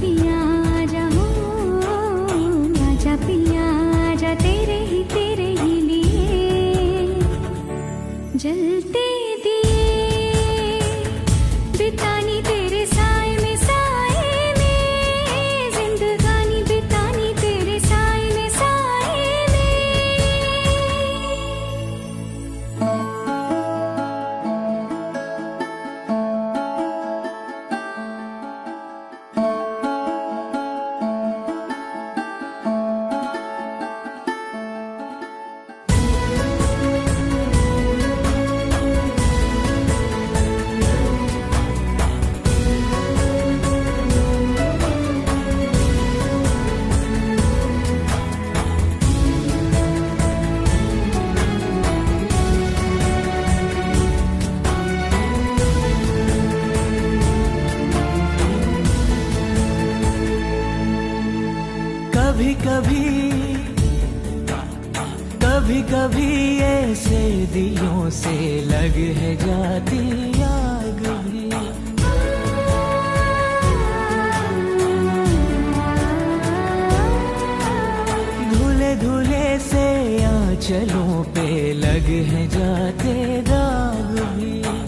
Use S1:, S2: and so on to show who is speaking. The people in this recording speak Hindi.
S1: पिया जा हो पिया आजा तेरे कभी कभी कभी कभी ऐसे दिलों से लग है जाती आग भी। धुले धुले से आंचलों पे लग है जाते दाग भी।